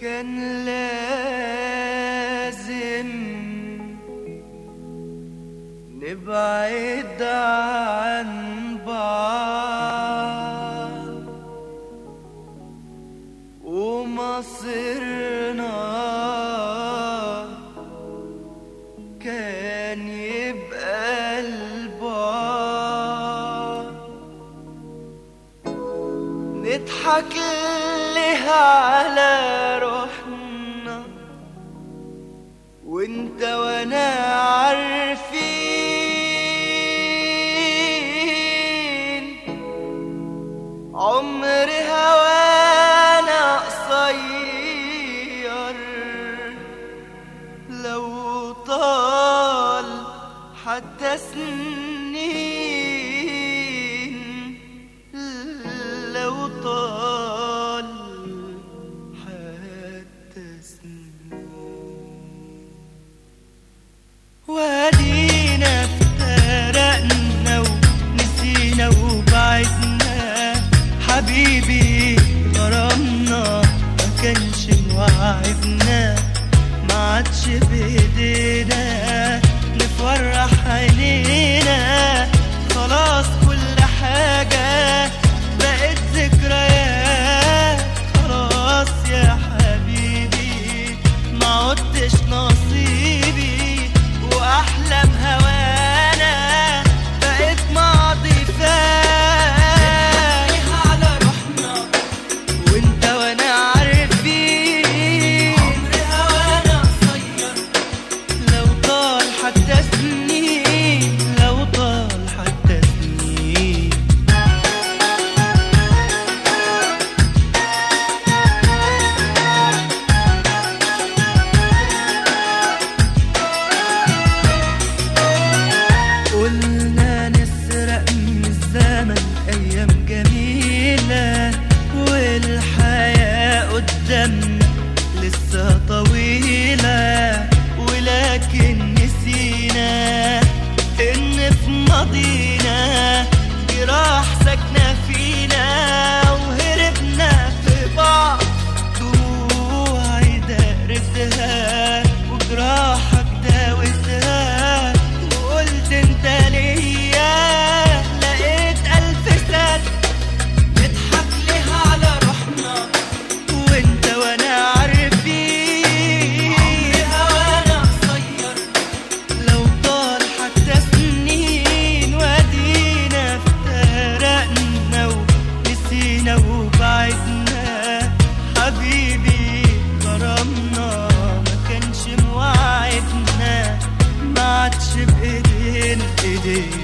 كان لازم نبعد عن بعض. ومصيرنا كان يبقى البعض. نضحك لها على ده وأنا عارفين. عمر هوانا قصير لو طال حتى سنين وعدنا ما عادش بايدينا نفرح عينينا. Jai